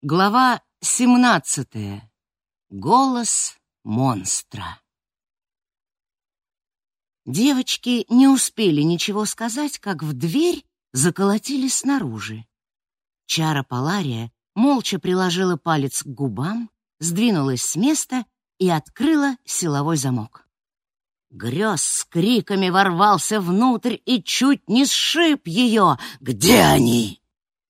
Глава 17. Голос монстра. Девочки не успели ничего сказать, как в дверь заколотили снаружи. Чара Палария молча приложила палец к губам, сдвинулась с места и открыла силовой замок. Грёз с криками ворвался внутрь и чуть не сшиб ее. «Где они?»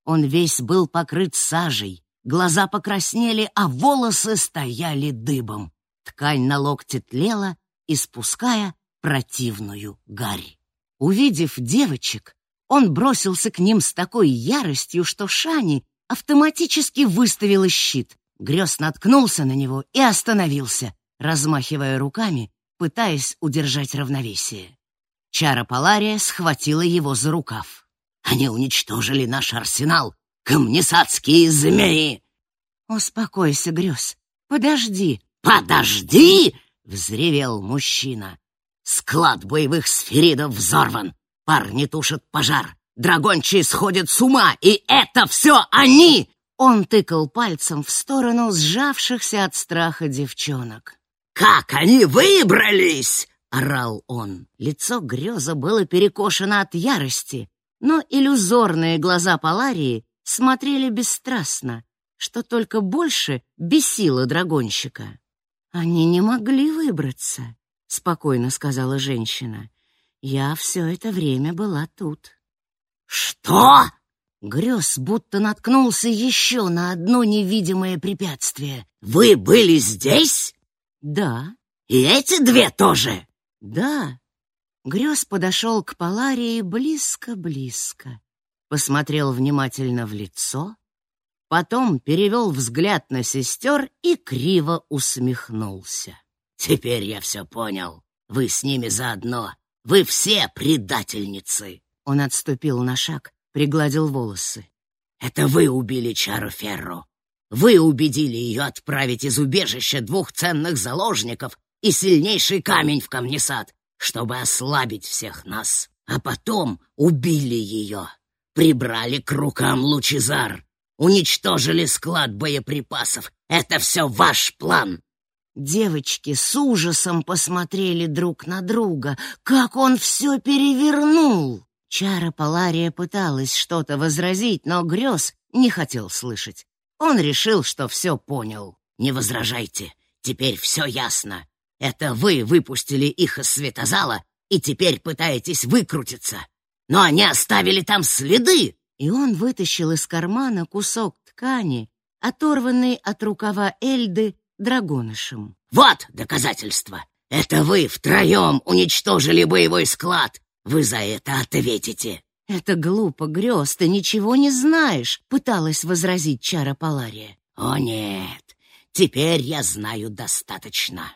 Он весь был покрыт сажей, Глаза покраснели, а волосы стояли дыбом. Ткань на локте тлела, испуская противную гарь. Увидев девочек, он бросился к ним с такой яростью, что Шани автоматически выставила щит. Грёз наткнулся на него и остановился, размахивая руками, пытаясь удержать равновесие. Чара Палария схватила его за рукав. «Они уничтожили наш арсенал камнесадские змеи!» «Успокойся, Грёз, подожди!» «Подожди!» — взревел мужчина. «Склад боевых сферидов взорван, парни тушат пожар, драгончи сходят с ума, и это все они!» Он тыкал пальцем в сторону сжавшихся от страха девчонок. «Как они выбрались!» — орал он. Лицо Грёза было перекошено от ярости, но иллюзорные глаза Паларии смотрели бесстрастно, что только больше бесило драгонщика. «Они не могли выбраться», — спокойно сказала женщина. «Я все это время была тут». «Что?» Грёз будто наткнулся еще на одно невидимое препятствие. «Вы были здесь?» «Да». «И эти две тоже?» «Да». Грёз подошел к Паларии близко-близко посмотрел внимательно в лицо, потом перевел взгляд на сестер и криво усмехнулся. «Теперь я все понял. Вы с ними заодно. Вы все предательницы!» Он отступил на шаг, пригладил волосы. «Это вы убили Чару Ферру. Вы убедили ее отправить из убежища двух ценных заложников и сильнейший камень в камнесад, чтобы ослабить всех нас, а потом убили ее прибрали к рукам Лучезар, уничтожили склад боеприпасов. Это все ваш план!» Девочки с ужасом посмотрели друг на друга. Как он все перевернул! Чара Палария пыталась что-то возразить, но Грёз не хотел слышать. Он решил, что все понял. «Не возражайте, теперь все ясно. Это вы выпустили их из светозала и теперь пытаетесь выкрутиться но они оставили там следы!» И он вытащил из кармана кусок ткани, оторванный от рукава Эльды драгонышем. «Вот доказательство! Это вы втроем уничтожили боевой склад! Вы за это ответите!» «Это глупо, Грёз, ты ничего не знаешь!» — пыталась возразить Чара Палария. «О нет, теперь я знаю достаточно.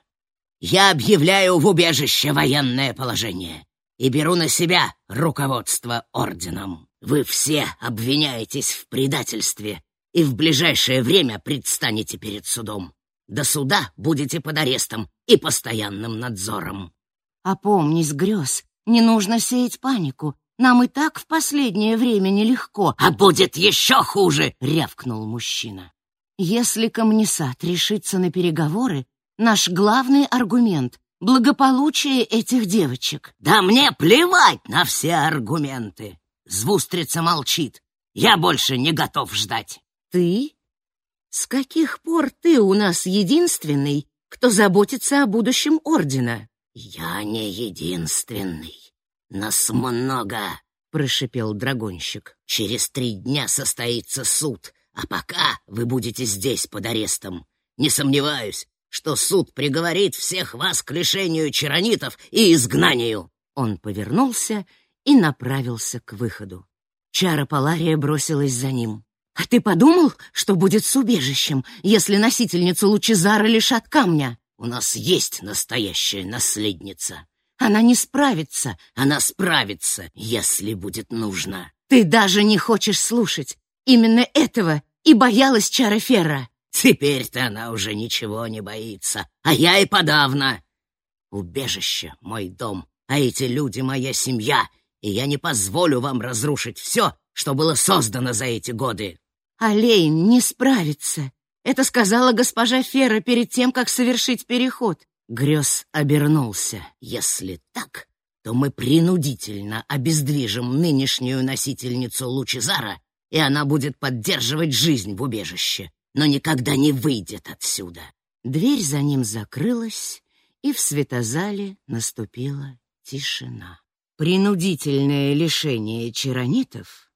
Я объявляю в убежище военное положение и беру на себя руководство орденом. Вы все обвиняетесь в предательстве и в ближайшее время предстанете перед судом. До суда будете под арестом и постоянным надзором. Опомнись, грез, не нужно сеять панику. Нам и так в последнее время нелегко. А будет еще хуже, рявкнул мужчина. Если Камнесат решится на переговоры, наш главный аргумент благополучие этих девочек. Да мне плевать на все аргументы. Звустрица молчит. Я больше не готов ждать. Ты? С каких пор ты у нас единственный, кто заботится о будущем ордена? Я не единственный. Нас много, прошипел драгонщик. Через три дня состоится суд, а пока вы будете здесь под арестом. Не сомневаюсь, что суд приговорит всех вас к лишению чаронитов и изгнанию!» Он повернулся и направился к выходу. Чара Палария бросилась за ним. «А ты подумал, что будет с убежищем, если носительницу Лучезара лишат камня? У нас есть настоящая наследница. Она не справится. Она справится, если будет нужно. Ты даже не хочешь слушать. Именно этого и боялась Чара Ферра. Теперь-то она уже ничего не боится, а я и подавно. Убежище — мой дом, а эти люди — моя семья, и я не позволю вам разрушить все, что было создано за эти годы. Олейн не справится. Это сказала госпожа Фера перед тем, как совершить переход. Грёз обернулся. Если так, то мы принудительно обездвижим нынешнюю носительницу Лучезара, и она будет поддерживать жизнь в убежище, но никогда не выйдет отсюда. Дверь за ним закрылась, и в светозале наступила тишина. Принудительное лишение чаронитов,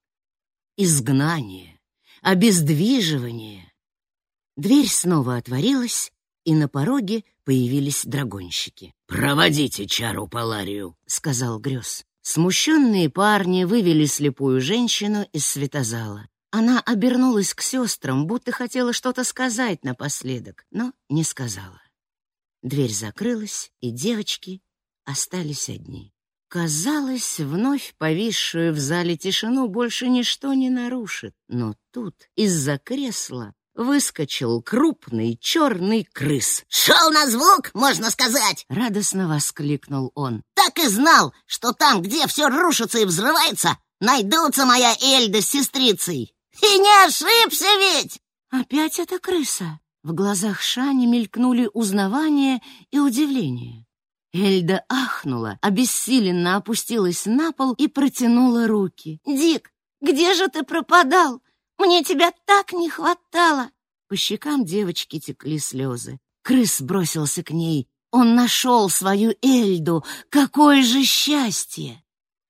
изгнание, обездвиживание. Дверь снова отворилась, и на пороге появились драгонщики. «Проводите чару Паларию», — сказал Грёз. Смущенные парни вывели слепую женщину из светозала. Она обернулась к сестрам, будто хотела что-то сказать напоследок, но не сказала. Дверь закрылась, и девочки остались одни. Казалось, вновь повисшую в зале тишину больше ничто не нарушит, но тут из-за кресла выскочил крупный черный крыс. «Шел на звук, можно сказать!» — радостно воскликнул он. «Так и знал, что там, где все рушится и взрывается, найдутся моя Эльда с сестрицей! И не ошибся ведь!» «Опять эта крыса!» В глазах Шани мелькнули узнавание и удивление. Эльда ахнула, обессиленно опустилась на пол и протянула руки. «Дик, где же ты пропадал? Мне тебя так не хватало!» По щекам девочки текли слезы. Крыс бросился к ней. Он нашел свою Эльду. Какое же счастье!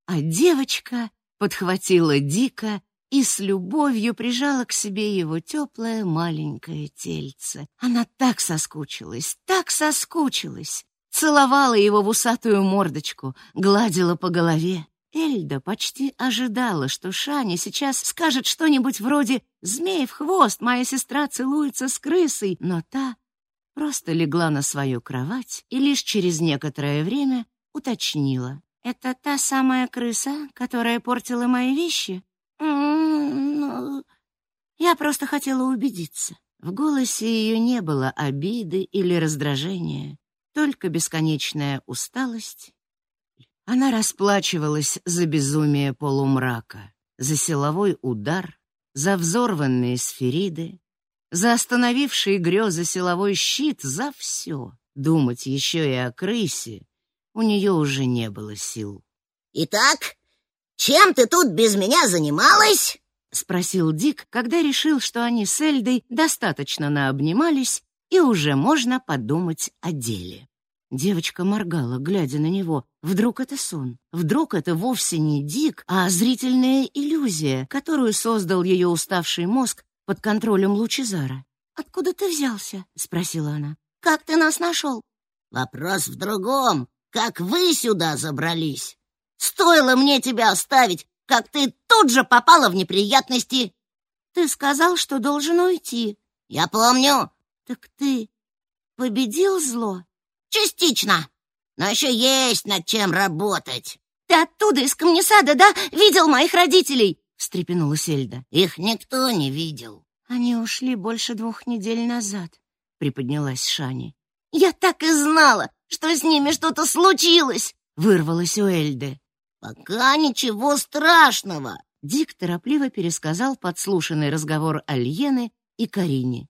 А девочка подхватила Дика и с любовью прижала к себе его теплое маленькое тельце. Она так соскучилась, так соскучилась. Целовала его в усатую мордочку, гладила по голове. Эльда почти ожидала, что Шаня сейчас скажет что-нибудь вроде «Змей в хвост, моя сестра целуется с крысой», но та просто легла на свою кровать и лишь через некоторое время уточнила. «Это та самая крыса, которая портила мои вещи?» «Ну, я просто хотела убедиться». В голосе ее не было обиды или раздражения, только бесконечная усталость она расплачивалась за безумие полумрака, за силовой удар, за взорванные сфериды, за остановившие грезы силовой щит, за все. Думать еще и о крысе у нее уже не было сил. «Итак, чем ты тут без меня занималась?» — спросил Дик, когда решил, что они с Эльдой достаточно наобнимались и уже можно подумать о деле. Девочка моргала, глядя на него. Вдруг это сон? Вдруг это вовсе не Дик, а зрительная иллюзия, которую создал ее уставший мозг под контролем Лучезара? «Откуда ты взялся?» — спросила она. «Как ты нас нашел?» «Вопрос в другом. Как вы сюда забрались? Стоило мне тебя оставить, как ты тут же попала в неприятности!» «Ты сказал, что должен уйти». «Я помню». «Так ты победил зло?» Частично. Но еще есть над чем работать. Ты оттуда, из камнесада, да? Видел моих родителей? встрепенулась Эльда. Их никто не видел. Они ушли больше двух недель назад, приподнялась Шани. Я так и знала, что с ними что-то случилось, вырвалось у Эльды. Пока ничего страшного. Дик торопливо пересказал подслушанный разговор Альены и Карине.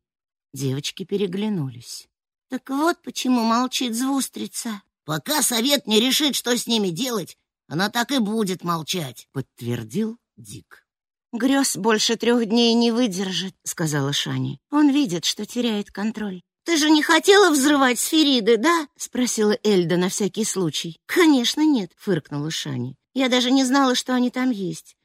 Девочки переглянулись. Так вот почему молчит звустрица. Пока совет не решит, что с ними делать, она так и будет молчать, подтвердил Дик. Грёз больше трех дней не выдержит, сказала Шани. Он видит, что теряет контроль. Ты же не хотела взрывать сфериды, да? спросила Эльда на всякий случай. Конечно, нет, фыркнула Шани. Я даже не знала, что они там есть.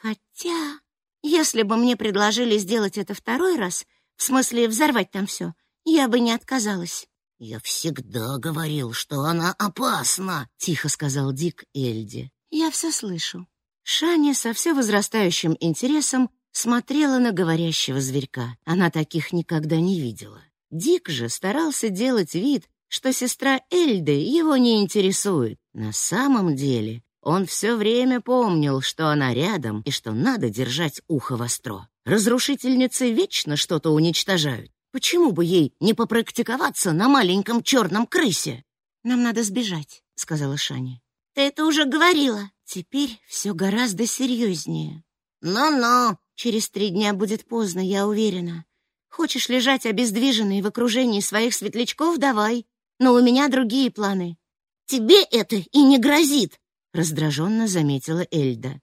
Хотя, если бы мне предложили сделать это второй раз, в смысле взорвать там все, я бы не отказалась. Я всегда говорил, что она опасна, тихо сказал Дик Эльди. Я все слышу. Шаня со все возрастающим интересом смотрела на говорящего зверька. Она таких никогда не видела. Дик же старался делать вид, что сестра Эльды его не интересует. На самом деле, он все время помнил, что она рядом и что надо держать ухо востро. Разрушительницы вечно что-то уничтожают. Почему бы ей не попрактиковаться на маленьком черном крысе? Нам надо сбежать, сказала Шаня. Ты это уже говорила. Теперь все гораздо серьезнее. Ну-ну. Через три дня будет поздно, я уверена. Хочешь лежать обездвиженный в окружении своих светлячков — давай. Но у меня другие планы. Тебе это и не грозит, — раздраженно заметила Эльда.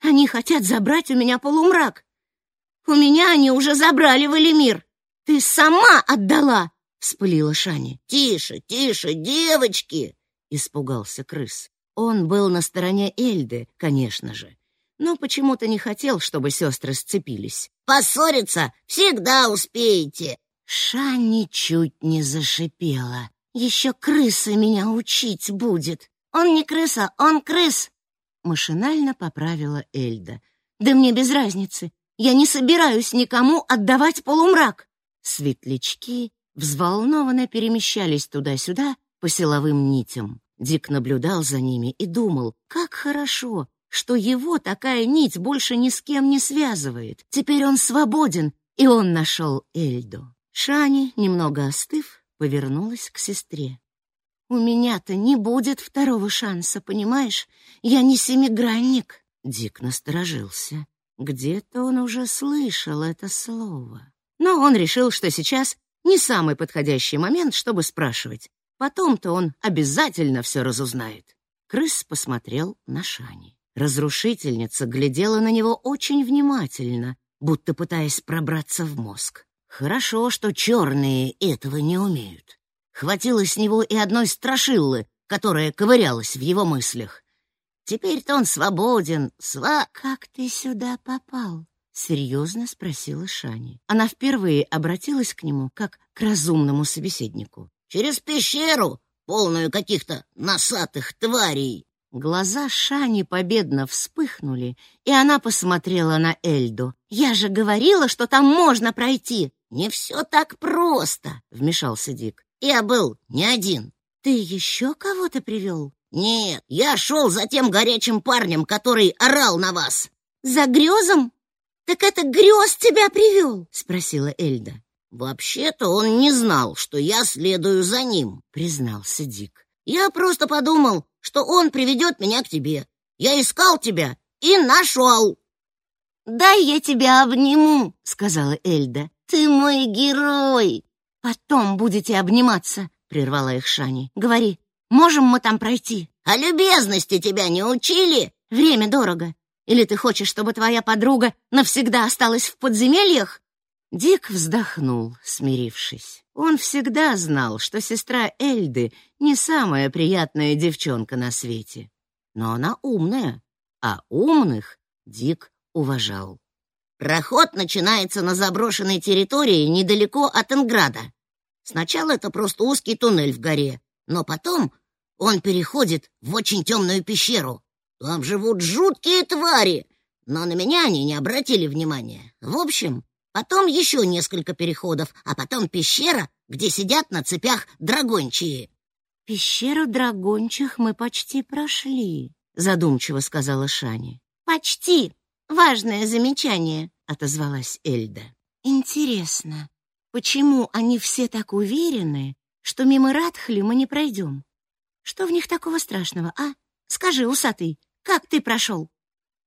Они хотят забрать у меня полумрак. У меня они уже забрали в Элемир. Ты сама отдала, — вспылила Шани. Тише, тише, девочки, — испугался крыс. Он был на стороне Эльды, конечно же, но почему-то не хотел, чтобы сестры сцепились. Поссориться всегда успеете. Шани чуть не зашипела. Еще крыса меня учить будет. Он не крыса, он крыс. Машинально поправила Эльда. Да мне без разницы. Я не собираюсь никому отдавать полумрак. Светлячки взволнованно перемещались туда-сюда по силовым нитям. Дик наблюдал за ними и думал, как хорошо, что его такая нить больше ни с кем не связывает. Теперь он свободен, и он нашел Эльду. Шани, немного остыв, повернулась к сестре. «У меня-то не будет второго шанса, понимаешь? Я не семигранник». Дик насторожился. Где-то он уже слышал это слово. Но он решил, что сейчас не самый подходящий момент, чтобы спрашивать. Потом-то он обязательно все разузнает. Крыс посмотрел на Шани. Разрушительница глядела на него очень внимательно, будто пытаясь пробраться в мозг. Хорошо, что черные этого не умеют. Хватило с него и одной страшилы, которая ковырялась в его мыслях. Теперь-то он свободен, сва... «Как ты сюда попал?» — серьезно спросила Шани. Она впервые обратилась к нему как к разумному собеседнику. «Через пещеру, полную каких-то носатых тварей!» Глаза Шани победно вспыхнули, и она посмотрела на Эльду. «Я же говорила, что там можно пройти!» «Не все так просто!» — вмешался Дик. «Я был не один». «Ты еще кого-то привел?» «Нет, я шел за тем горячим парнем, который орал на вас». «За грезом? Так это грез тебя привел?» — спросила Эльда. «Вообще-то он не знал, что я следую за ним», — признался Дик. «Я просто подумал, что он приведет меня к тебе. Я искал тебя и нашел. «Дай я тебя обниму», — сказала Эльда. «Ты мой герой!» «Потом будете обниматься», — прервала их Шани. «Говори, можем мы там пройти?» «А любезности тебя не учили?» «Время дорого. Или ты хочешь, чтобы твоя подруга навсегда осталась в подземельях?» Дик вздохнул, смирившись. Он всегда знал, что сестра Эльды не самая приятная девчонка на свете. Но она умная, а умных Дик уважал. Проход начинается на заброшенной территории недалеко от Энграда. Сначала это просто узкий туннель в горе, но потом он переходит в очень темную пещеру. Там живут жуткие твари, но на меня они не обратили внимания. В общем, Потом еще несколько переходов, а потом пещера, где сидят на цепях драгончие. «Пещеру драгончих мы почти прошли», — задумчиво сказала Шани. «Почти. Важное замечание», — отозвалась Эльда. «Интересно, почему они все так уверены, что мимо Радхли мы не пройдем? Что в них такого страшного, а? Скажи, усатый, как ты прошел?»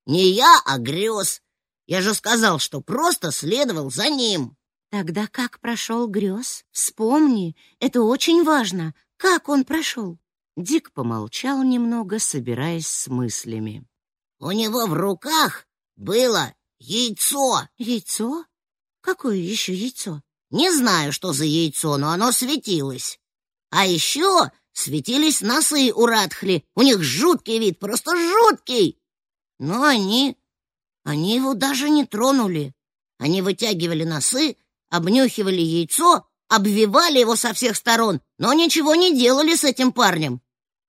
«Не я, а грез. Я же сказал, что просто следовал за ним. Тогда как прошел грез? Вспомни, это очень важно. Как он прошел? Дик помолчал немного, собираясь с мыслями. У него в руках было яйцо. Яйцо? Какое еще яйцо? Не знаю, что за яйцо, но оно светилось. А еще светились носы у Радхли. У них жуткий вид, просто жуткий. Но они они его даже не тронули. Они вытягивали носы, обнюхивали яйцо, обвивали его со всех сторон, но ничего не делали с этим парнем.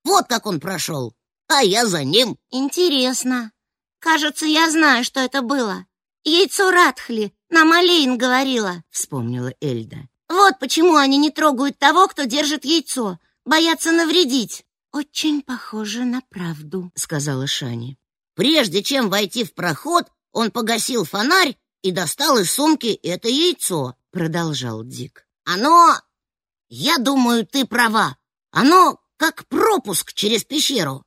Вот как он прошел, а я за ним. Интересно. Кажется, я знаю, что это было. Яйцо Радхли, нам Алейн говорила, вспомнила Эльда. Вот почему они не трогают того, кто держит яйцо, боятся навредить. Очень похоже на правду, сказала Шани. Прежде чем войти в проход, он погасил фонарь и достал из сумки это яйцо, продолжал Дик. Оно, я думаю, ты права. Оно как пропуск через пещеру.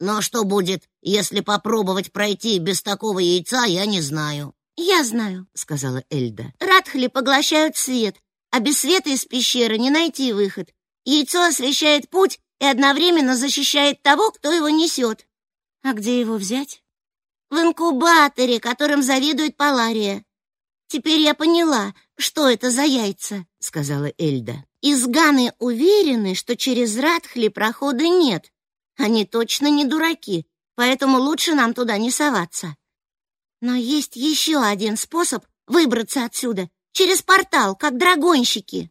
Но что будет, если попробовать пройти без такого яйца, я не знаю. «Я знаю», — сказала Эльда. «Радхли поглощают свет, а без света из пещеры не найти выход. Яйцо освещает путь и одновременно защищает того, кто его несет. А где его взять? В инкубаторе, которым завидует Палария. Теперь я поняла, что это за яйца, сказала Эльда. Изганы уверены, что через Радхли прохода нет. Они точно не дураки, поэтому лучше нам туда не соваться. Но есть еще один способ выбраться отсюда через портал, как драгонщики.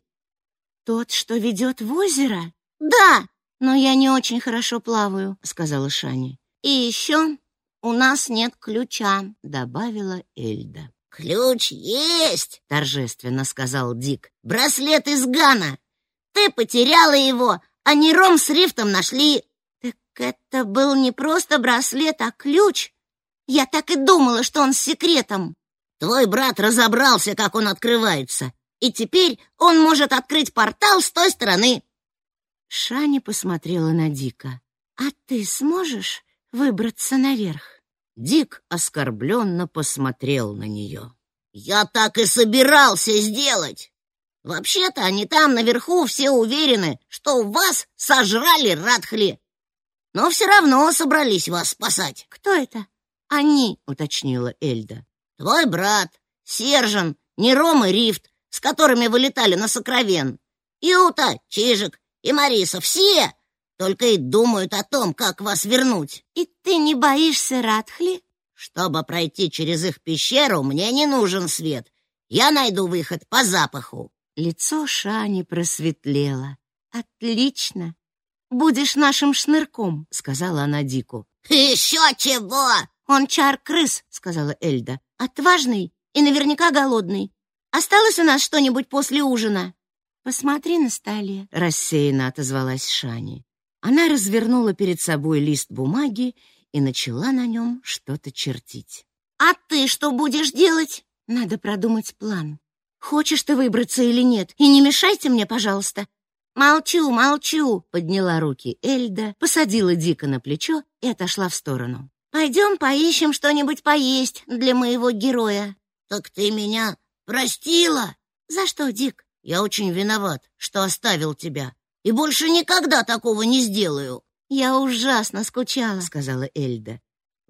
Тот, что ведет в озеро? Да, но я не очень хорошо плаваю, сказала Шани. И еще у нас нет ключа, добавила Эльда. Ключ есть, торжественно сказал Дик. Браслет из Гана. Ты потеряла его, а не Ром с Рифтом нашли. Так это был не просто браслет, а ключ. Я так и думала, что он с секретом. Твой брат разобрался, как он открывается, и теперь он может открыть портал с той стороны. Шани посмотрела на Дика. А ты сможешь выбраться наверх? Дик оскорбленно посмотрел на нее. Я так и собирался сделать. Вообще-то они там наверху все уверены, что вас сожрали Радхли. Но все равно собрались вас спасать. Кто это? «Они», — уточнила Эльда. «Твой брат, Сержан, Нером и Рифт, с которыми вы летали на Сокровен. Юта, Чижик и Мариса, все только и думают о том, как вас вернуть». «И ты не боишься Радхли?» «Чтобы пройти через их пещеру, мне не нужен свет. Я найду выход по запаху». Лицо Шани просветлело. «Отлично! Будешь нашим шнырком», — сказала она Дику. «Еще чего!» «Он чар-крыс», — сказала Эльда. «Отважный и наверняка голодный. Осталось у нас что-нибудь после ужина?» «Посмотри на столе», — рассеянно отозвалась Шани. Она развернула перед собой лист бумаги и начала на нем что-то чертить. «А ты что будешь делать?» «Надо продумать план. Хочешь ты выбраться или нет? И не мешайте мне, пожалуйста». «Молчу, молчу», — подняла руки Эльда, посадила Дика на плечо и отошла в сторону. Пойдем поищем что-нибудь поесть для моего героя. Так ты меня простила? За что, Дик? Я очень виноват, что оставил тебя. И больше никогда такого не сделаю. Я ужасно скучала, сказала Эльда.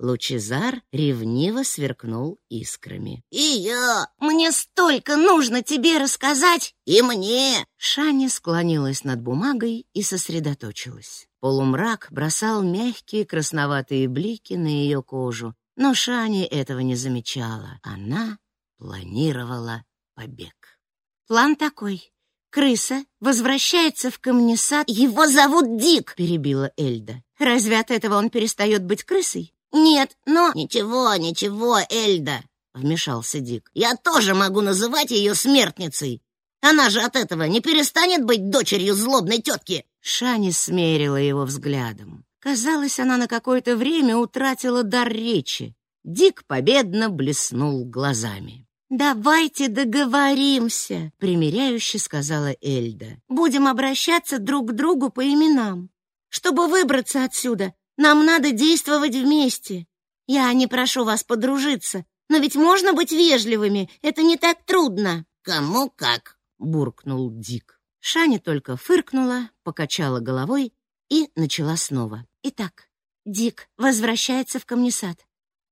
Лучезар ревниво сверкнул искрами. «И я! Мне столько нужно тебе рассказать!» «И мне!» Шаня склонилась над бумагой и сосредоточилась. Полумрак бросал мягкие красноватые блики на ее кожу, но Шани этого не замечала. Она планировала побег. «План такой. Крыса возвращается в камнесад. Его зовут Дик!» — перебила Эльда. «Разве от этого он перестает быть крысой?» «Нет, но...» «Ничего, ничего, Эльда», — вмешался Дик. «Я тоже могу называть ее смертницей. Она же от этого не перестанет быть дочерью злобной тетки». Шани смерила его взглядом. Казалось, она на какое-то время утратила дар речи. Дик победно блеснул глазами. «Давайте договоримся», — примиряюще сказала Эльда. «Будем обращаться друг к другу по именам. Чтобы выбраться отсюда, нам надо действовать вместе. Я не прошу вас подружиться, но ведь можно быть вежливыми, это не так трудно. Кому как, буркнул Дик. Шани только фыркнула, покачала головой и начала снова. Итак, Дик возвращается в Камнесад.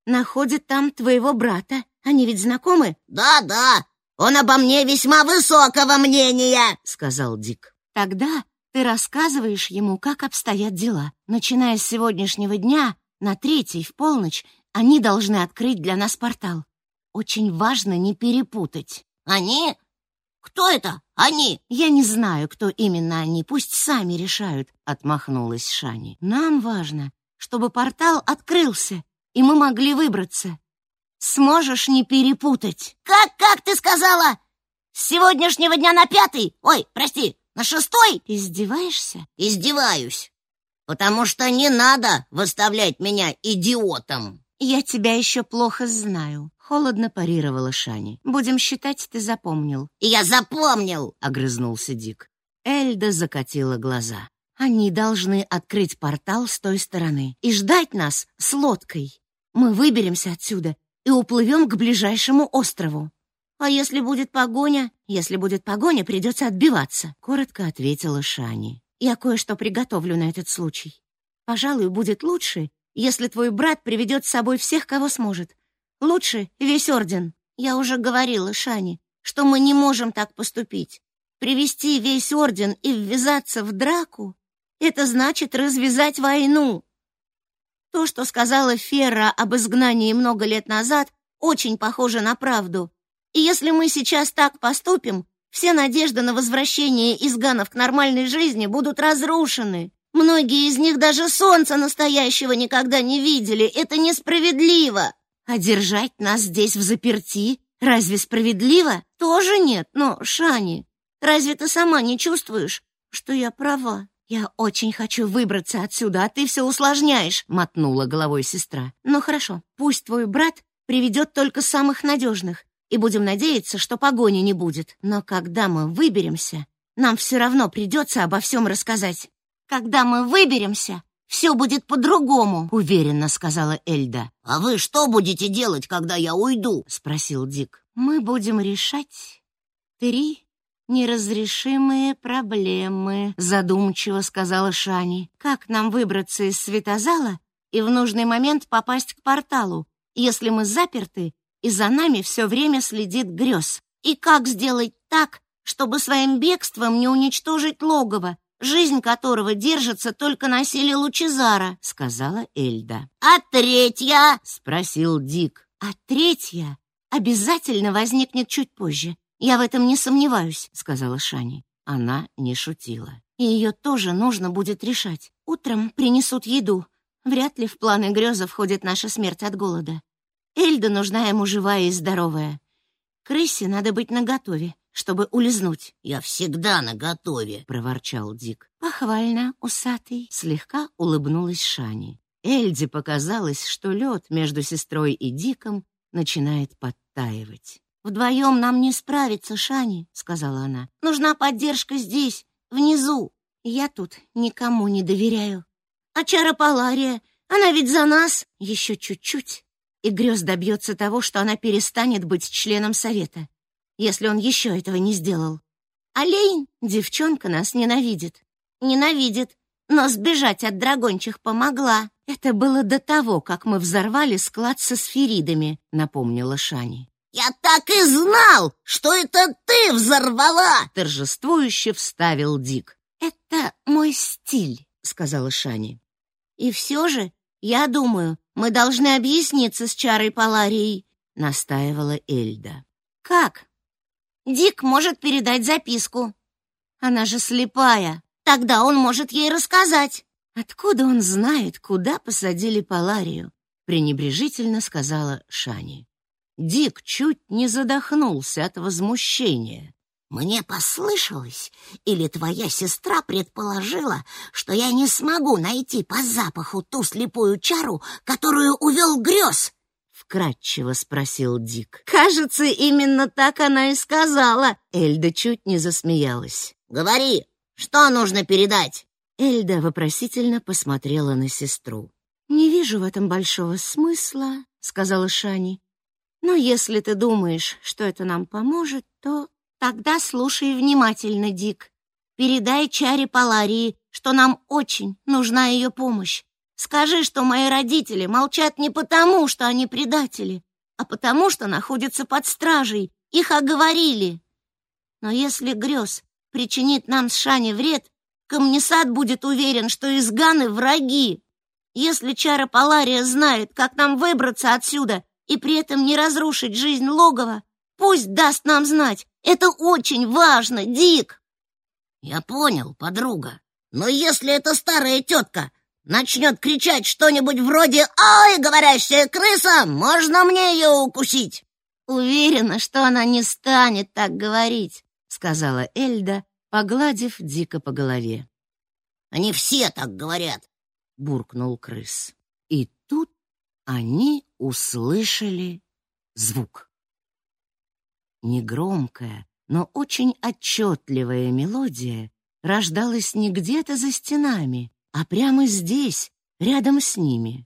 Находит там твоего брата. Они ведь знакомы? Да-да. Он обо мне весьма высокого мнения, сказал Дик. Тогда ты рассказываешь ему, как обстоят дела. Начиная с сегодняшнего дня, на третий в полночь, они должны открыть для нас портал. Очень важно не перепутать. Они? Кто это? Они? Я не знаю, кто именно они. Пусть сами решают, отмахнулась Шани. Нам важно, чтобы портал открылся, и мы могли выбраться. Сможешь не перепутать. Как, как ты сказала? С сегодняшнего дня на пятый? Ой, прости, на шестой? Издеваешься? Издеваюсь. Потому что не надо выставлять меня идиотом. Я тебя еще плохо знаю. Холодно парировала Шани. Будем считать, ты запомнил. Я запомнил, огрызнулся Дик. Эльда закатила глаза. Они должны открыть портал с той стороны и ждать нас с лодкой. Мы выберемся отсюда и уплывем к ближайшему острову. А если будет погоня? Если будет погоня, придется отбиваться, коротко ответила Шани. Я кое-что приготовлю на этот случай. Пожалуй, будет лучше, если твой брат приведет с собой всех, кого сможет. Лучше весь орден. Я уже говорила Шани, что мы не можем так поступить. Привести весь орден и ввязаться в драку — это значит развязать войну. То, что сказала Фера об изгнании много лет назад, очень похоже на правду. И если мы сейчас так поступим, все надежды на возвращение изганов к нормальной жизни будут разрушены. Многие из них даже солнца настоящего никогда не видели. Это несправедливо. А держать нас здесь в заперти разве справедливо? Тоже нет. Но, Шани, разве ты сама не чувствуешь, что я права? Я очень хочу выбраться отсюда, а ты все усложняешь, мотнула головой сестра. Ну хорошо, пусть твой брат приведет только самых надежных, и будем надеяться, что погони не будет. Но когда мы выберемся, нам все равно придется обо всем рассказать. Когда мы выберемся, все будет по-другому, уверенно сказала Эльда. А вы что будете делать, когда я уйду? спросил Дик. Мы будем решать три неразрешимые проблемы, задумчиво сказала Шани. Как нам выбраться из светозала и в нужный момент попасть к порталу, если мы заперты и за нами все время следит грез? И как сделать так, чтобы своим бегством не уничтожить логово, жизнь которого держится только на силе Лучезара, сказала Эльда. А третья? спросил Дик. А третья обязательно возникнет чуть позже. Я в этом не сомневаюсь, сказала Шани. Она не шутила. И ее тоже нужно будет решать. Утром принесут еду. Вряд ли в планы греза входит наша смерть от голода. Эльда нужна ему живая и здоровая. Крысе надо быть наготове чтобы улизнуть. Я всегда наготове, проворчал Дик. Похвально, усатый, слегка улыбнулась Шани. Эльде показалось, что лед между сестрой и Диком начинает подтаивать. Вдвоем нам не справиться, Шани, сказала она. Нужна поддержка здесь, внизу. Я тут никому не доверяю. А Чара Палария, она ведь за нас еще чуть-чуть. И грез добьется того, что она перестанет быть членом совета если он еще этого не сделал. Олень, девчонка нас ненавидит. Ненавидит, но сбежать от драгончих помогла. Это было до того, как мы взорвали склад со сферидами, напомнила Шани. Я так и знал, что это ты взорвала, торжествующе вставил Дик. Это мой стиль, сказала Шани. И все же, я думаю, мы должны объясниться с Чарой Паларией, настаивала Эльда. Как? Дик может передать записку. Она же слепая. Тогда он может ей рассказать. Откуда он знает, куда посадили Паларию? пренебрежительно сказала Шани. Дик чуть не задохнулся от возмущения. Мне послышалось, или твоя сестра предположила, что я не смогу найти по запаху ту слепую чару, которую увел грез вкратчиво спросил Дик. Кажется, именно так она и сказала. Эльда чуть не засмеялась. Говори, что нужно передать? Эльда вопросительно посмотрела на сестру. Не вижу в этом большого смысла, сказала Шани. Но если ты думаешь, что это нам поможет, то тогда слушай внимательно, Дик. Передай Чаре Паларии, что нам очень нужна ее помощь. Скажи, что мои родители молчат не потому, что они предатели, а потому, что находятся под стражей. Их оговорили. Но если грез причинит нам с Шани вред, Камнесад будет уверен, что изганы враги. Если Чара Палария знает, как нам выбраться отсюда и при этом не разрушить жизнь логова, пусть даст нам знать. Это очень важно, Дик. Я понял, подруга. Но если эта старая тетка начнет кричать что-нибудь вроде «Ой, говорящая крыса, можно мне ее укусить?» «Уверена, что она не станет так говорить», — сказала Эльда, погладив дико по голове. «Они все так говорят», — буркнул крыс. И тут они услышали звук. Негромкая, но очень отчетливая мелодия рождалось не где-то за стенами, а прямо здесь, рядом с ними.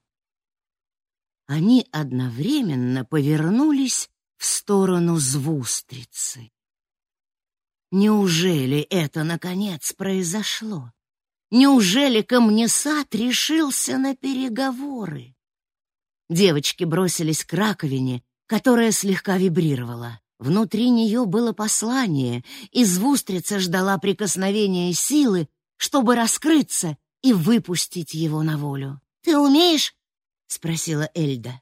Они одновременно повернулись в сторону звустрицы. Неужели это, наконец, произошло? Неужели камнесад решился на переговоры? Девочки бросились к раковине, которая слегка вибрировала. Внутри нее было послание, и звустрица ждала прикосновения силы, чтобы раскрыться и выпустить его на волю. «Ты умеешь?» — спросила Эльда.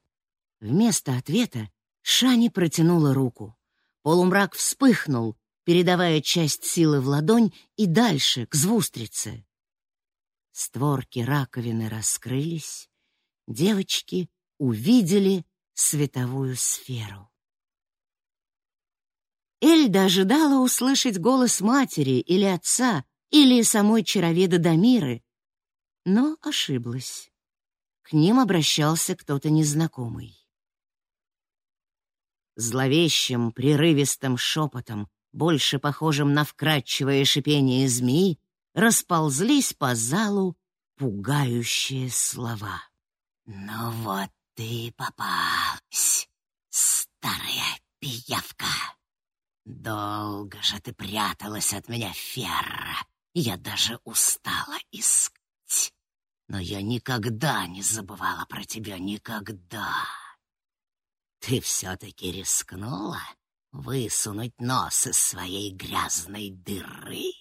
Вместо ответа Шани протянула руку. Полумрак вспыхнул, передавая часть силы в ладонь и дальше, к звустрице. Створки раковины раскрылись, девочки увидели световую сферу. Эльда ожидала услышать голос матери или отца, или самой чароведа Дамиры, но ошиблась. К ним обращался кто-то незнакомый. Зловещим, прерывистым шепотом, больше похожим на вкрадчивое шипение змеи, расползлись по залу пугающие слова. «Ну вот ты попалась, старая пиявка! Долго же ты пряталась от меня, Ферра, я даже устала искать. Но я никогда не забывала про тебя, никогда. Ты все-таки рискнула высунуть нос из своей грязной дыры?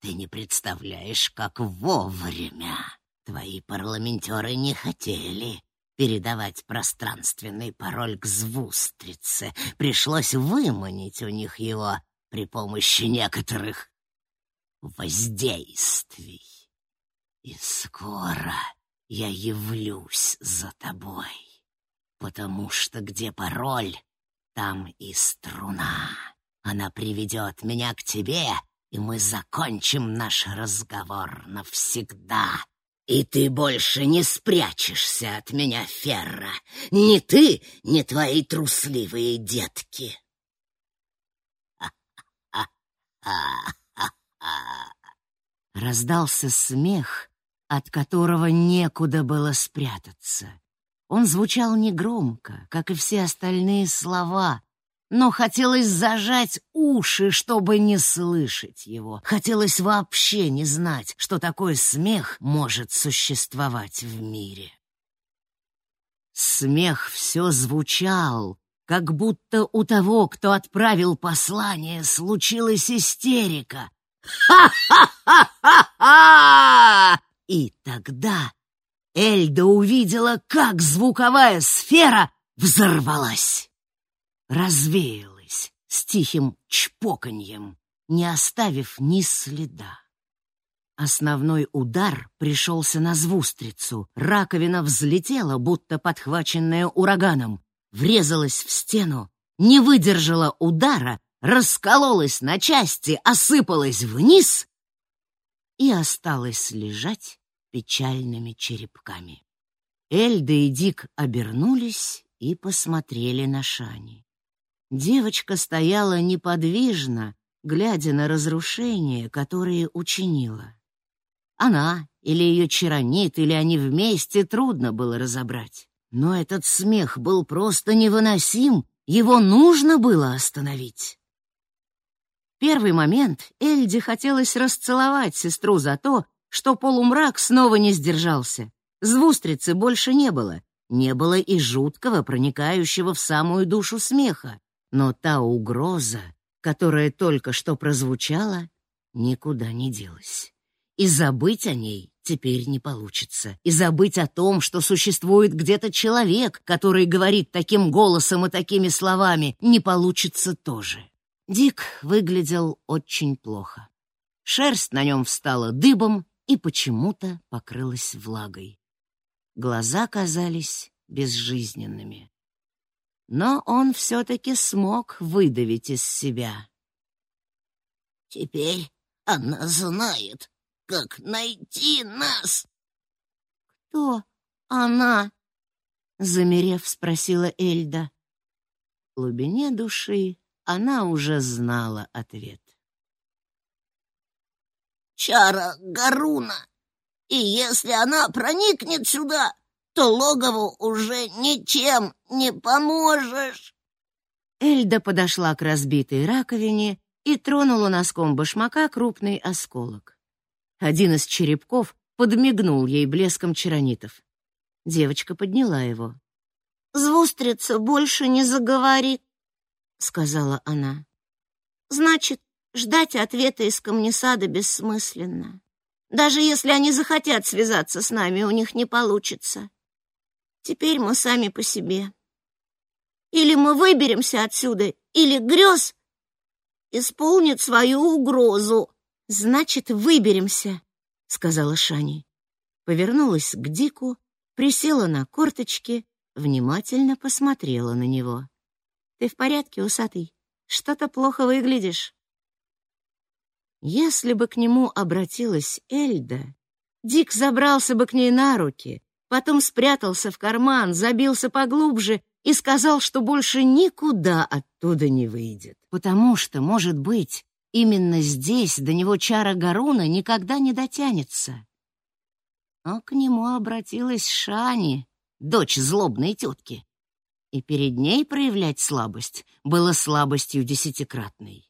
Ты не представляешь, как вовремя твои парламентеры не хотели передавать пространственный пароль к звустрице. Пришлось выманить у них его при помощи некоторых воздействий. И скоро я явлюсь за тобой, потому что где пароль, там и струна. Она приведет меня к тебе, и мы закончим наш разговор навсегда. И ты больше не спрячешься от меня, Ферра. Ни ты, ни твои трусливые детки. Раздался смех, от которого некуда было спрятаться. Он звучал негромко, как и все остальные слова, но хотелось зажать уши, чтобы не слышать его. Хотелось вообще не знать, что такой смех может существовать в мире. Смех все звучал, как будто у того, кто отправил послание, случилась истерика. «Ха-ха-ха-ха-ха!» И тогда Эльда увидела, как звуковая сфера взорвалась развеялась с тихим чпоканьем, не оставив ни следа. Основной удар пришелся на звустрицу. Раковина взлетела, будто подхваченная ураганом, врезалась в стену, не выдержала удара, раскололась на части, осыпалась вниз и осталась лежать печальными черепками. Эльда и Дик обернулись и посмотрели на Шани. Девочка стояла неподвижно, глядя на разрушения, которые учинила. Она или ее чаронит, или они вместе, трудно было разобрать. Но этот смех был просто невыносим, его нужно было остановить. В первый момент Эльде хотелось расцеловать сестру за то, что полумрак снова не сдержался. Звустрицы больше не было, не было и жуткого, проникающего в самую душу смеха. Но та угроза, которая только что прозвучала, никуда не делась. И забыть о ней теперь не получится. И забыть о том, что существует где-то человек, который говорит таким голосом и такими словами, не получится тоже. Дик выглядел очень плохо. Шерсть на нем встала дыбом и почему-то покрылась влагой. Глаза казались безжизненными но он все-таки смог выдавить из себя. «Теперь она знает, как найти нас!» «Кто она?» — замерев, спросила Эльда. В глубине души она уже знала ответ. чара Гаруна. И если она проникнет сюда, то логову уже ничем не поможешь. Эльда подошла к разбитой раковине и тронула носком башмака крупный осколок. Один из черепков подмигнул ей блеском чаранитов. Девочка подняла его. «Звустрица больше не заговорит», — сказала она. «Значит, ждать ответа из камнесада бессмысленно. Даже если они захотят связаться с нами, у них не получится. Теперь мы сами по себе. Или мы выберемся отсюда, или грез исполнит свою угрозу. Значит, выберемся, сказала Шани. Повернулась к Дику, присела на корточки, внимательно посмотрела на него. Ты в порядке, усатый? Что-то плохо выглядишь. Если бы к нему обратилась Эльда, Дик забрался бы к ней на руки, потом спрятался в карман, забился поглубже и сказал, что больше никуда оттуда не выйдет, потому что, может быть, именно здесь до него чара Гаруна никогда не дотянется. Но к нему обратилась Шани, дочь злобной тетки, и перед ней проявлять слабость было слабостью десятикратной.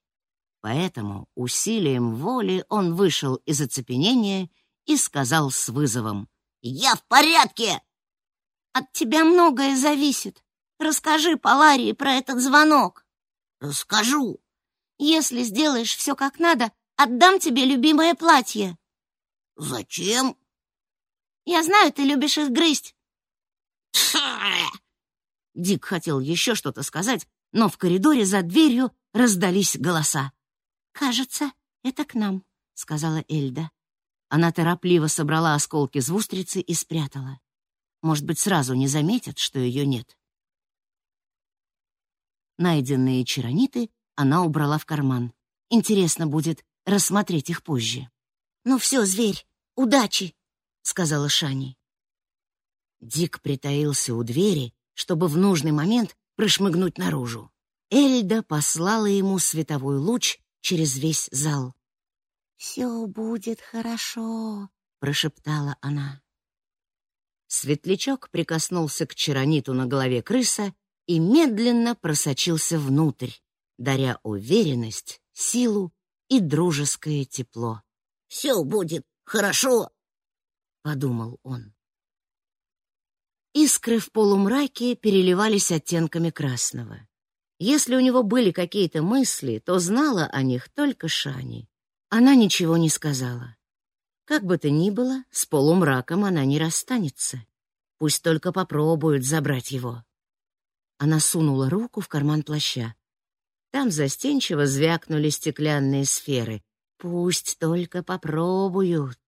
Поэтому усилием воли он вышел из оцепенения и сказал с вызовом «Я в порядке!» «От тебя многое зависит», Расскажи Паларии про этот звонок. Расскажу. Если сделаешь все как надо, отдам тебе любимое платье. Зачем? Я знаю, ты любишь их грызть. Дик хотел еще что-то сказать, но в коридоре за дверью раздались голоса. «Кажется, это к нам», — сказала Эльда. Она торопливо собрала осколки звустрицы и спрятала. Может быть, сразу не заметят, что ее нет. Найденные чарониты она убрала в карман. Интересно будет рассмотреть их позже. «Ну все, зверь, удачи!» — сказала Шани. Дик притаился у двери, чтобы в нужный момент прошмыгнуть наружу. Эльда послала ему световой луч через весь зал. «Все будет хорошо», — прошептала она. Светлячок прикоснулся к чарониту на голове крыса и медленно просочился внутрь, даря уверенность, силу и дружеское тепло. «Все будет хорошо», — подумал он. Искры в полумраке переливались оттенками красного. Если у него были какие-то мысли, то знала о них только Шани. Она ничего не сказала. Как бы то ни было, с полумраком она не расстанется. Пусть только попробуют забрать его. Она сунула руку в карман плаща. Там застенчиво звякнули стеклянные сферы. Пусть только попробуют.